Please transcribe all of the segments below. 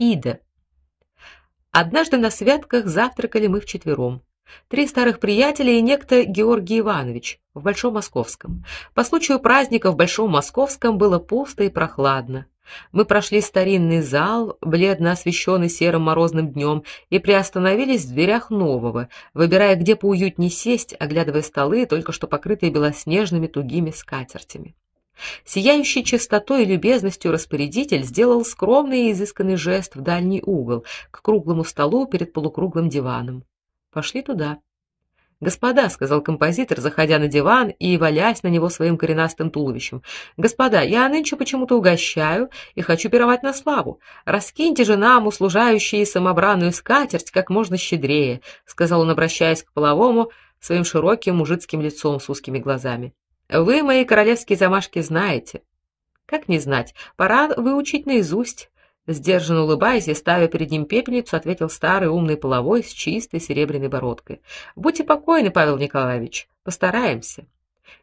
Ида. Однажды на святках завтракали мы вчетвером. Три старых приятеля и некто Георгий Иванович в Большом Московском. По случаю праздника в Большом Московском было пусто и прохладно. Мы прошли старинный зал, бледно освещенный серым морозным днем, и приостановились в дверях нового, выбирая, где поуютнее сесть, оглядывая столы, только что покрытые белоснежными тугими скатертями. Сияющий чистотой и любезностью распорядитель сделал скромный и изысканный жест в дальний угол, к круглому столу перед полукруглым диваном. Пошли туда. "Господа", сказал композитор, заходя на диван и валясь на него своим коренастым туловищем. "Господа, я нынче почему-то угощаю и хочу пировать на славу. Раскиньте же нам, услужающие самобранную скатерть, как можно щедрее", сказал он, обращаясь к половому своим широким мужицким лицом с узкими глазами. Вы мои королевские замашки знаете. Как не знать? Пора выучить наизусть. Сдержанно улыбаясь и ставя перед ним пепельницу, ответил старый умный половой с чистой серебряной бородкой. Будьте покойны, Павел Николаевич. Постараемся.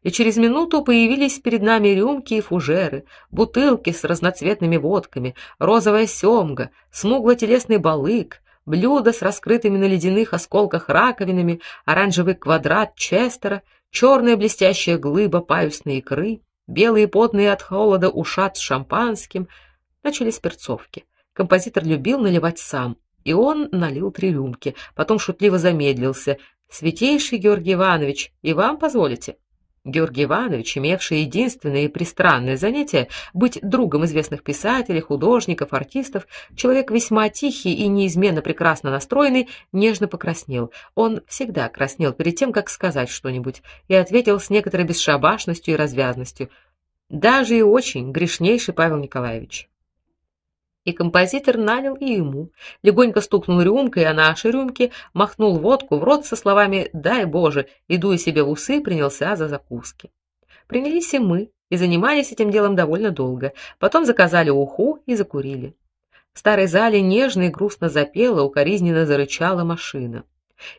И через минуту появились перед нами рюмки и фужеры, бутылки с разноцветными водками, розовая сёмга, смугло-телесный балык, блюдо с раскрытыми на ледяных осколках раковинами, оранжевый квадрат честера — черная блестящая глыба паюсной икры, белые потные от холода ушат с шампанским. Начались перцовки. Композитор любил наливать сам, и он налил три рюмки, потом шутливо замедлился. Святейший Георгий Иванович, и вам позволите? Георгий Иванович, имевший единственное и пристранное занятие быть другом известных писателей, художников, артистов, человек весьма тихий и неизменно прекрасно настроенный, нежно покраснел. Он всегда краснел перед тем, как сказать что-нибудь, и ответил с некоторой бесшабашностью и развязностью: "Даже и очень грешнейший Павел Николаевич". И композитор налил и ему, легонько стукнул рюмкой о наши рюмки, махнул водку в рот со словами «дай Боже», и, дуя себе в усы, принялся за закуски. Принялись и мы, и занимались этим делом довольно долго. Потом заказали уху и закурили. В старой зале нежно и грустно запела, укоризненно зарычала машина.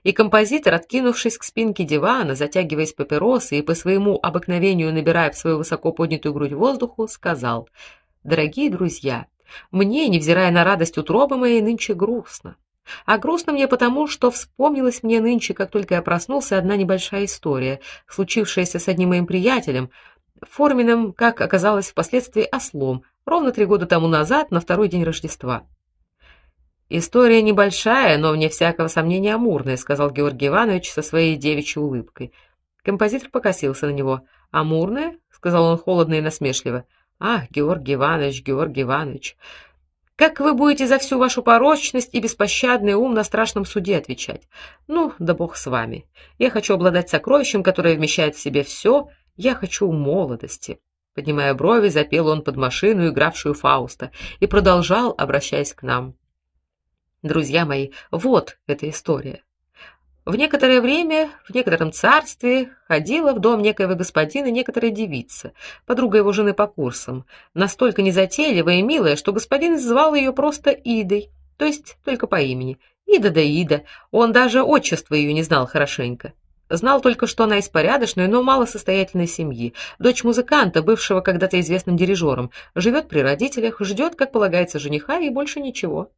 И композитор, откинувшись к спинке дивана, затягиваясь папиросой и по своему обыкновению набирая в свою высоко поднятую грудь воздуху, сказал: "Дорогие друзья, мне, невзирая на радость утробы моей, нынче грустно. А грустно мне потому, что вспомнилась мне нынче, как только я проснулся, одна небольшая история, случившаяся с одним моим приятелем, форменным, как оказалось впоследствии, ослом, ровно три года тому назад, на второй день Рождества. История небольшая, но вне всякого сомнения амурная, сказал Георгий Иванович со своей девичьей улыбкой. Композитор покосился на него. Амурная, сказал он холодно и насмешливо. Ах, Георгий Иванович, Георгий Иванович, как вы будете за всю вашу порочность и беспощадный ум на страшном суде отвечать? Ну, да бог с вами. Я хочу обладать сокровищем, которое вмещает в себе все. Я хочу молодости. Поднимая брови, запел он под машину, игравшую Фауста, и продолжал, обращаясь к нам. Друзья мои, вот эта история. В некоторое время в некотором царстве ходила в дом некоего господина некоторая девица, подруга его жены по курсам, настолько незатейливая и милая, что господин звал ее просто Идой, то есть только по имени. Ида да Ида. Он даже отчество ее не знал хорошенько. Знал только, что она из порядочной, но малосостоятельной семьи, дочь музыканта, бывшего когда-то известным дирижером, живет при родителях, ждет, как полагается, жениха и больше ничего.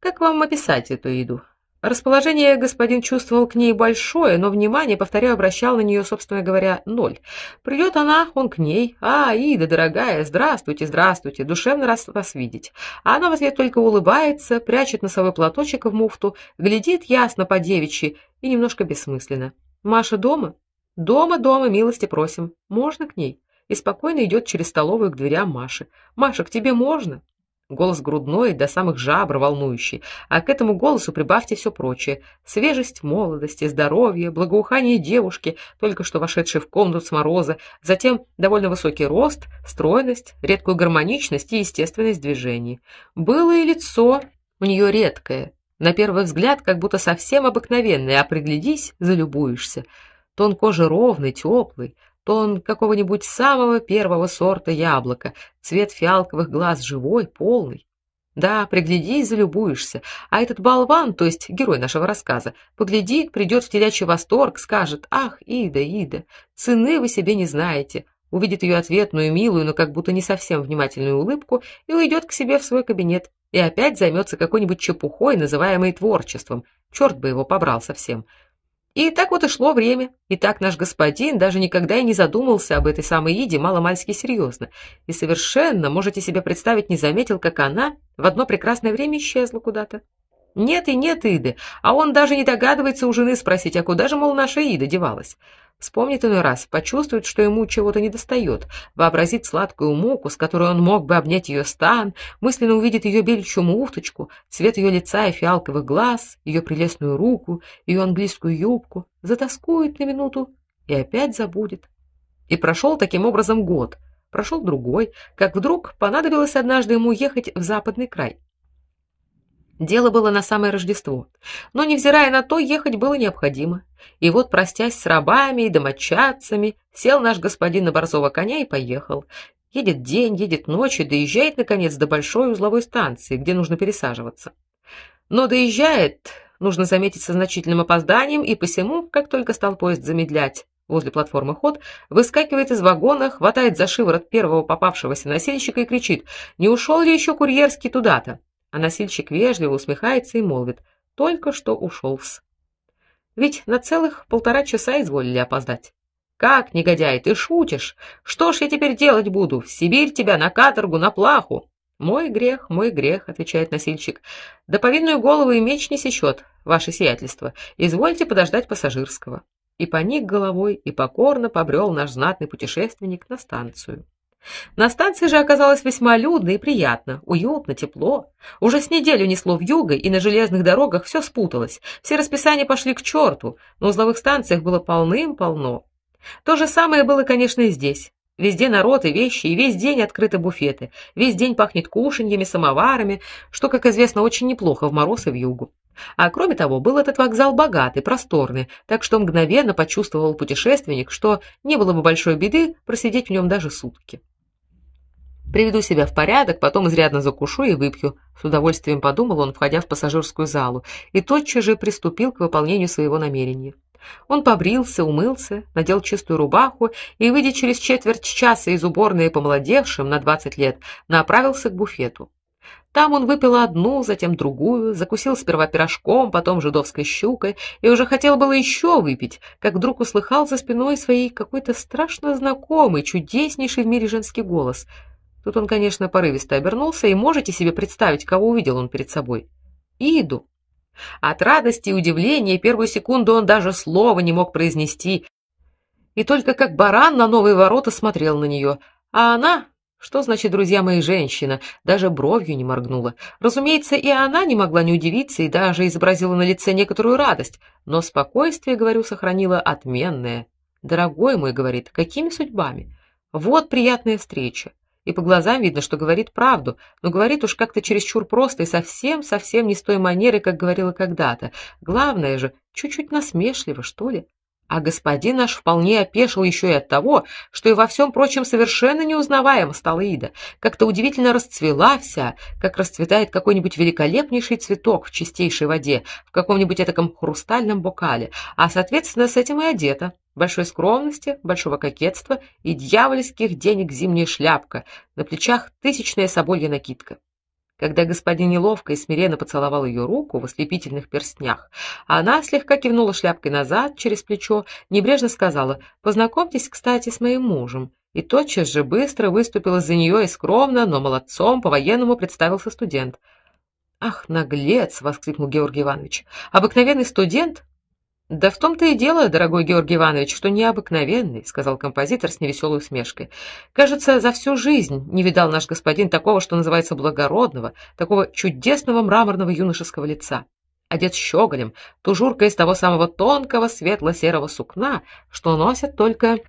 Как вам описать эту Иду? Расположение господин чувствовал к ней большое, но внимание, повторяю, обращал на нее, собственно говоря, ноль. Придет она, он к ней: "А, Ида, дорогая, здравствуйте, здравствуйте, душевно рад вас видеть". А она в ответ только улыбается, прячет носовой платочек в муфту, глядит ясно по девичьи и немножко бессмысленно. "Маша дома?" "Дома, дома, милости просим. Можно к ней?" И спокойно идет через столовую к дверям Маши. "Маша, к тебе можно?" Голос грудной, до самых жабр волнующий, а к этому голосу прибавьте все прочее: свежесть молодости, здоровье, благоухание девушки, только что вошедшей в комнату с мороза, затем довольно высокий рост, стройность, редкую гармоничность и естественность движений. Было и лицо у нее редкое, на первый взгляд как будто совсем обыкновенное, а приглядись, залюбуешься. Тон кожи ровный, теплый, тон какого-нибудь самого первого сорта яблока, цвет фиалковых глаз живой, полный. Да, приглядись, залюбуешься. А этот болван, то есть герой нашего рассказа, поглядит, придет в телячий восторг, скажет: "Ах, Ида, Ида, цены вы себе не знаете". Увидит ее ответную, милую, но как будто не совсем внимательную улыбку и уйдет к себе в свой кабинет и опять займется какой-нибудь чепухой, называемой творчеством. Черт бы его побрал совсем. И так вот и шло время. И так наш господин даже никогда и не задумался об этой самой Иде маломальски серьезно. И совершенно, можете себе представить, не заметил, как она в одно прекрасное время исчезла куда-то. Нет и нет Иды, а он даже не догадывается у жены спросить, а куда же, мол, наша Ида девалась. Вспомнит иной раз, почувствует, что ему чего-то недостает, вообразит сладкую муку, с которой он мог бы обнять ее стан, мысленно увидит ее беличью муфточку, цвет ее лица и фиалковых глаз, ее прелестную руку, ее английскую юбку, затоскует на минуту и опять забудет. И прошел таким образом год, прошел другой, как вдруг понадобилось однажды ему ехать в западный край. Дело было на самое Рождество, но невзирая на то, ехать было необходимо. И вот, простясь с рабами и домочадцами, сел наш господин на борзого коня и поехал. Едет день, едет ночь и доезжает наконец до большой узловой станции, где нужно пересаживаться. Но доезжает, нужно заметить, со значительным опозданием, и посему, как только стал поезд замедлять возле платформы ход, выскакивает из вагона, хватает за шиворот первого попавшегося носильщика и кричит: "Не ушел ли еще курьерский туда-то?" А носильщик вежливо усмехается и молвит: "Только что ушел-с". Ведь на целых полтора часа изволили опоздать. Как, негодяй, ты шутишь? Что ж я теперь делать буду? В Сибирь тебя на каторгу, на плаху. Мой грех, мой грех, отвечает носильщик. Да повинную голову и меч не сечет, ваше сиятельство. Извольте подождать пассажирского. И поник головой, и покорно побрел наш знатный путешественник на станцию. На станции же оказалось весьма людно и приятно, уютно, тепло. Уже с неделю несло вьюгой, и на железных дорогах все спуталось. Все расписания пошли к черту, на узловых станциях было полным-полно. То же самое было, конечно, и здесь. Везде народ и вещи, и весь день открыты буфеты. Весь день пахнет кушаньями, самоварами, что, как известно, очень неплохо в мороз и в югу. А кроме того, был этот вокзал богатый, просторный, так что мгновенно почувствовал путешественник, что не было бы большой беды просидеть в нем даже сутки. Приведу себя в порядок, потом изрядно закушу и выпью, с удовольствием подумал он, входя в пассажирскую залу, и тотчас же приступил к выполнению своего намерения. Он побрился, умылся, надел чистую рубаху и, выйдя через четверть часа из уборной помолодевшим на двадцать лет, направился к буфету. Там он выпил одну, затем другую, закусил сперва пирожком, потом жидовской щукой и уже хотел было еще выпить, как вдруг услыхал за спиной своей какой-то страшно знакомый, чудеснейший в мире женский голос — Тут он, конечно, порывисто обернулся, и можете себе представить, кого увидел он перед собой. Иду. От радости и удивления первую секунду он даже слова не мог произнести, и только как баран на новые ворота смотрел на нее. А она, что значит, друзья мои, женщина, даже бровью не моргнула. Разумеется, и она не могла не удивиться и даже изобразила на лице некоторую радость, но спокойствие, говорю, сохранила отменное. Дорогой мой, говорит, какими судьбами? Вот приятная встреча и по глазам видно, что говорит правду, но говорит уж как-то чересчур просто и совсем-совсем не с той манерой, как говорила когда-то. Главное же, чуть-чуть насмешливо, что ли. А господин наш вполне опешил еще и от того, что и во всем прочем совершенно неузнаваема стала Ида, как-то удивительно расцвела вся, как расцветает какой-нибудь великолепнейший цветок в чистейшей воде, в каком-нибудь этаком хрустальном бокале, а, соответственно, с этим и одета. Большой скромности, большого кокетства и дьявольских денег зимняя шляпка, на плечах тысячная соболья накидка. Когда господин неловко и смиренно поцеловал ее руку в ослепительных перстнях, она слегка кивнула шляпкой назад через плечо, небрежно сказала: "Познакомьтесь, кстати, с моим мужем". И тотчас же быстро выступила за нее и скромно, но молодцом по-военному представился студент. "Ах, наглец!" воскликнул Георгий Иванович. "Обыкновенный студент? Да в том-то и дело, дорогой Георгий Иванович, что необыкновенный, сказал композитор с невеселой усмешкой. Кажется, за всю жизнь не видал наш господин такого, что называется благородного, такого чудесного мраморного юношеского лица. Одет щеголем, тужурка из того самого тонкого светло-серого сукна, что носят только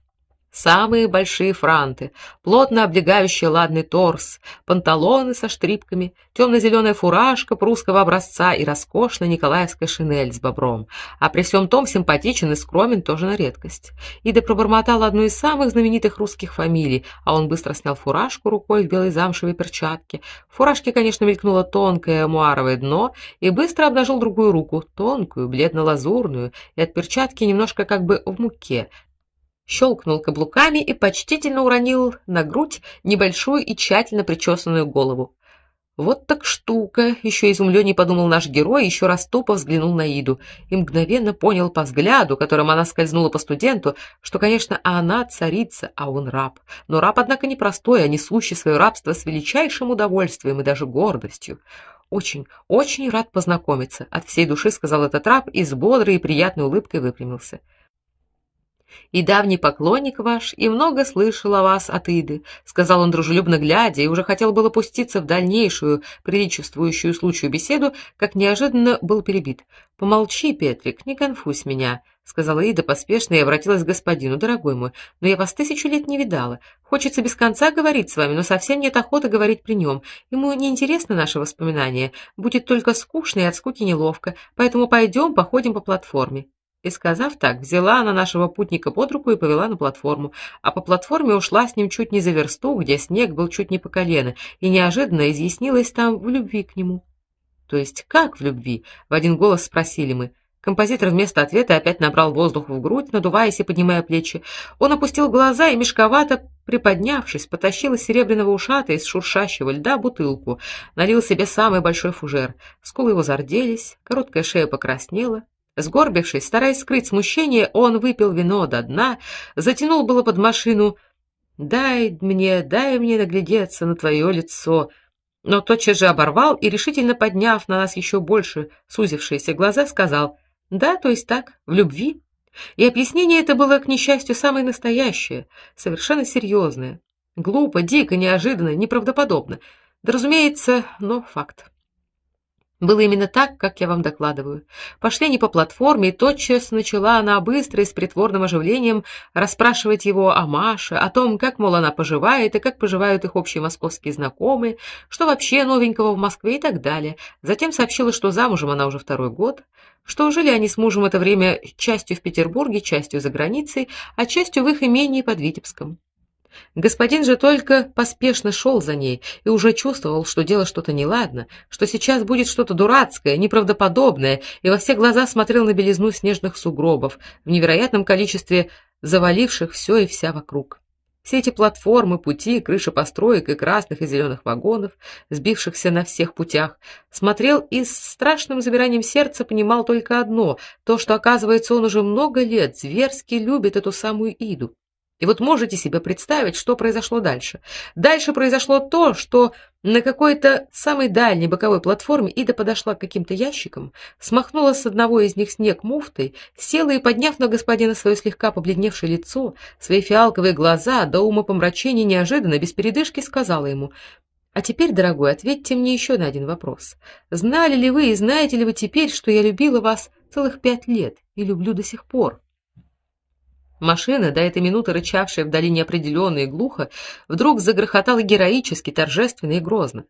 Самые большие франты, плотно облегающие ладный торс, панталоны со штрипками, темно-зеленая фуражка прусского образца и роскошная николаевская шинель с бобром. А при всем том симпатичен и скромен тоже на редкость. Ида пробормотала одну из самых знаменитых русских фамилий, а он быстро снял фуражку рукой в белой замшевой перчатке. В фуражке, конечно, мелькнуло тонкое муаровое дно, и быстро обнажил другую руку, тонкую, бледно-лазурную, и от перчатки немножко как бы в муке, щелкнул каблуками и почтительно уронил на грудь небольшую и тщательно причесанную голову. Вот так штука, еще изумленнее подумал наш герой, еще раз тупо взглянул на Иду и мгновенно понял по взгляду, которым она скользнула по студенту, что, конечно, она царица, а он раб. Но раб, однако, не простой, а несущий свое рабство с величайшим удовольствием и даже гордостью. Очень, очень рад познакомиться, от всей души сказал этот раб и с бодрой и приятной улыбкой выпрямился и давний поклонник ваш, и много слышал о вас от Иды, сказал он дружелюбно глядя, и уже хотел было пуститься в дальнейшую, приличествующую случаю беседу, как неожиданно был перебит. Помолчи, Петрик, не конфузь меня, сказала Ида поспешно и обратилась к господину: "Дорогой мой, но я вас тысячу лет не видала. Хочется без конца говорить с вами, но совсем нет охоты говорить при нем. Ему не интересно наши воспоминания, будет только скучно и от скуки неловко. Поэтому пойдем, походим по платформе". И сказав так, взяла она нашего путника под руку и повела на платформу, а по платформе ушла с ним чуть не за версту, где снег был чуть не по колено, и неожиданно изъяснилась там в любви к нему. То есть как в любви? В один голос спросили мы. Композитор вместо ответа опять набрал воздух в грудь, надуваясь и поднимая плечи. Он опустил глаза и мешковато приподнявшись, потащил из серебряного ушата из шуршащего льда бутылку, налил себе самый большой фужер. Скулы его зарделись, короткая шея покраснела, Сгорбившись, стараясь скрыть смущение, он выпил вино до дна, затянул было под машину «Дай мне, дай мне наглядеться на твое лицо», но тотчас же оборвал и, решительно подняв на нас еще больше сузившиеся глаза, сказал «Да, то есть так, в любви». И объяснение это было, к несчастью, самое настоящее, совершенно серьезное. Глупо, дико, неожиданно, неправдоподобно. Да, разумеется, но факт. Было именно так, как я вам докладываю. Пошли они по платформе, и тотчас начала она быстро и с притворным оживлением расспрашивать его о Маше, о том, как, мол, она поживает, и как поживают их общие московские знакомые, что вообще новенького в Москве и так далее. Затем сообщила, что замужем она уже второй год, что жили они с мужем это время частью в Петербурге, частью за границей, а частью в их имении под Витебском. Господин же только поспешно шел за ней и уже чувствовал, что дело что-то неладно, что сейчас будет что-то дурацкое, неправдоподобное, и во все глаза смотрел на белизну снежных сугробов в невероятном количестве заваливших все и вся вокруг. Все эти платформы, пути, крыши построек и красных и зеленых вагонов, сбившихся на всех путях, смотрел и с страшным замиранием сердца понимал только одно: то, что оказывается, он уже много лет зверски любит эту самую Иду. И вот можете себе представить, что произошло дальше. Дальше произошло то, что на какой-то самой дальней боковой платформе Ида подошла к каким-то ящикам, смахнула с одного из них снег муфтой, села и, подняв на господина свое слегка побледневшее лицо, свои фиалковые глаза до ума помрачения неожиданно, без передышки сказала ему а теперь, дорогой, ответьте мне еще на один вопрос. Знали ли вы и знаете ли вы теперь, что я любила вас целых пять лет и люблю до сих пор? Машина, до этой минуты рычавшая вдали неопределенно и глухо, вдруг загрохотала героически, торжественно и грозно.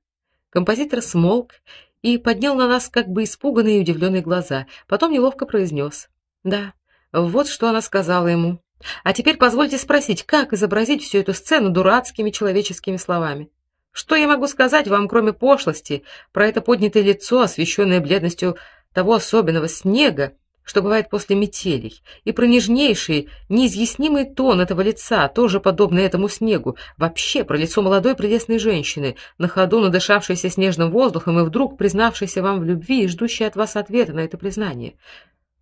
Композитор смолк и поднял на нас как бы испуганные и удивленные глаза, потом неловко произнес. «Да, вот что она сказала ему. А теперь позвольте спросить, как изобразить всю эту сцену дурацкими человеческими словами? Что я могу сказать вам, кроме пошлости, про это поднятое лицо, освещенное бледностью того особенного снега, что бывает после метелей, и про нежнейший, неизъяснимый тон этого лица, тоже подобный этому снегу, вообще про лицо молодой прелестной женщины, на ходу надышавшейся снежным воздухом и вдруг признавшейся вам в любви и ждущей от вас ответа на это признание.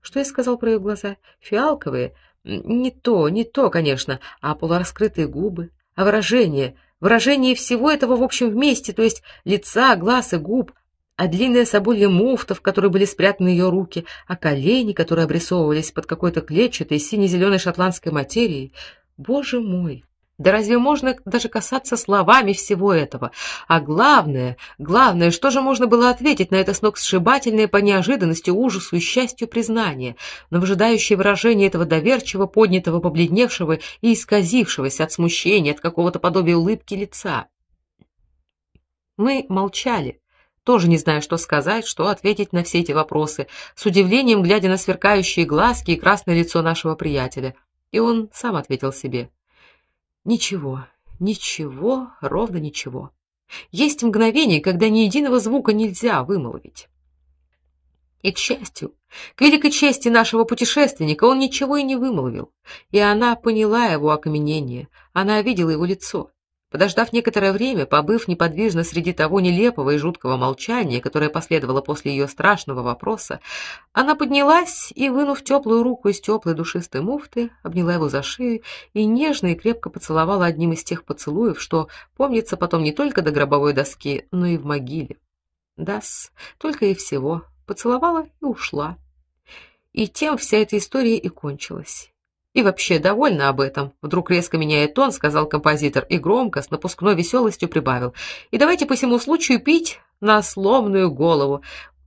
Что я сказал про ее глаза? Фиалковые? Не то, не то, конечно, а полураскрытые губы, а выражение, выражение всего этого в общем вместе, то есть лица, глаз и губ, а длинная соболья муфта, в которой были спрятаны ее руки, а колени, которые обрисовывались под какой-то клетчатой сине-зеленой шотландской материей. Боже мой! Да разве можно даже касаться словами всего этого? А главное, главное, что же можно было ответить на это сногсшибательное по неожиданности, ужасу и счастью признание, на выжидающее выражение этого доверчиво поднятого, побледневшего и исказившегося от смущения, от какого-то подобия улыбки лица? Мы молчали тоже не зная, что сказать, что ответить на все эти вопросы, с удивлением глядя на сверкающие глазки и красное лицо нашего приятеля. И он сам ответил себе: "Ничего, ничего, ровно ничего. Есть мгновение, когда ни единого звука нельзя вымолвить". И к счастью, к великой чести нашего путешественника, он ничего и не вымолвил, и она поняла его окаменение, она видела его лицо. Подождав некоторое время, побыв неподвижно среди того нелепого и жуткого молчания, которое последовало после ее страшного вопроса, она поднялась и, вынув теплую руку из теплой душистой муфты, обняла его за шею и нежно и крепко поцеловала одним из тех поцелуев, что помнится потом не только до гробовой доски, но и в могиле. Да-с, только и всего. Поцеловала и ушла. И тем вся эта история и кончилась. И вообще довольна об этом, вдруг резко меняя тон, сказал композитор и громко с напускной веселостью прибавил: "И давайте по всему случаю пить на сломную голову,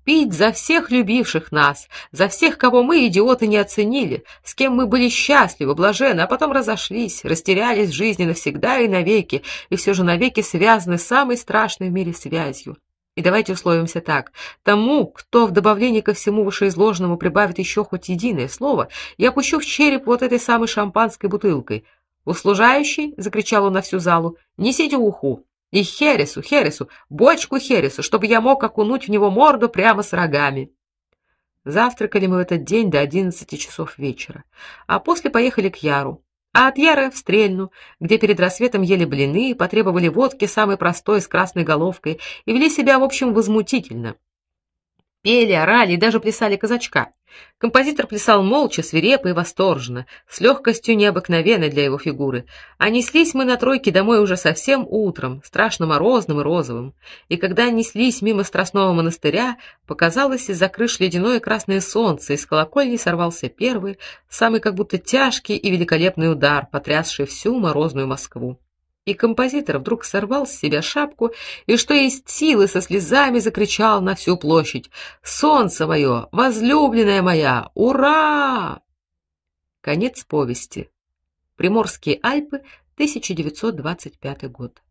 пить за всех любивших нас, за всех, кого мы идиоты не оценили, с кем мы были счастливы, блаженны, а потом разошлись, растерялись в жизни навсегда и навеки, и все же навеки связаны самой страшной в мире связью. И давайте условимся так: тому, кто в добавлении ко всему вышеизложенному прибавит еще хоть единое слово, я пущу в череп вот этой самой шампанской бутылкой. Услужающий, закричал он на всю залу: "Несите уху! И хересу, хересу, бочку хересу, чтобы я мог окунуть в него морду прямо с рогами". Завтракали мы в этот день до одиннадцати часов вечера, а после поехали к Яру а от Яры в Стрельну, где перед рассветом ели блины, потребовали водки самой простой с красной головкой и вели себя, в общем, возмутительно. Пели, орали и даже плясали казачка. Композитор плясал молча, свирепо и восторженно, с легкостью необыкновенной для его фигуры. А неслись мы на тройке домой уже совсем утром, страшно морозным и розовым. И когда неслись мимо Страстного монастыря, показалось из-за крыш ледяное красное солнце, и с колокольни сорвался первый, самый как будто тяжкий и великолепный удар, потрясший всю морозную Москву и композитор вдруг сорвал с себя шапку и что есть силы со слезами закричал на всю площадь: "Солнце мое, возлюбленная моя, ура!" Конец повести. Приморские Альпы, 1925 год.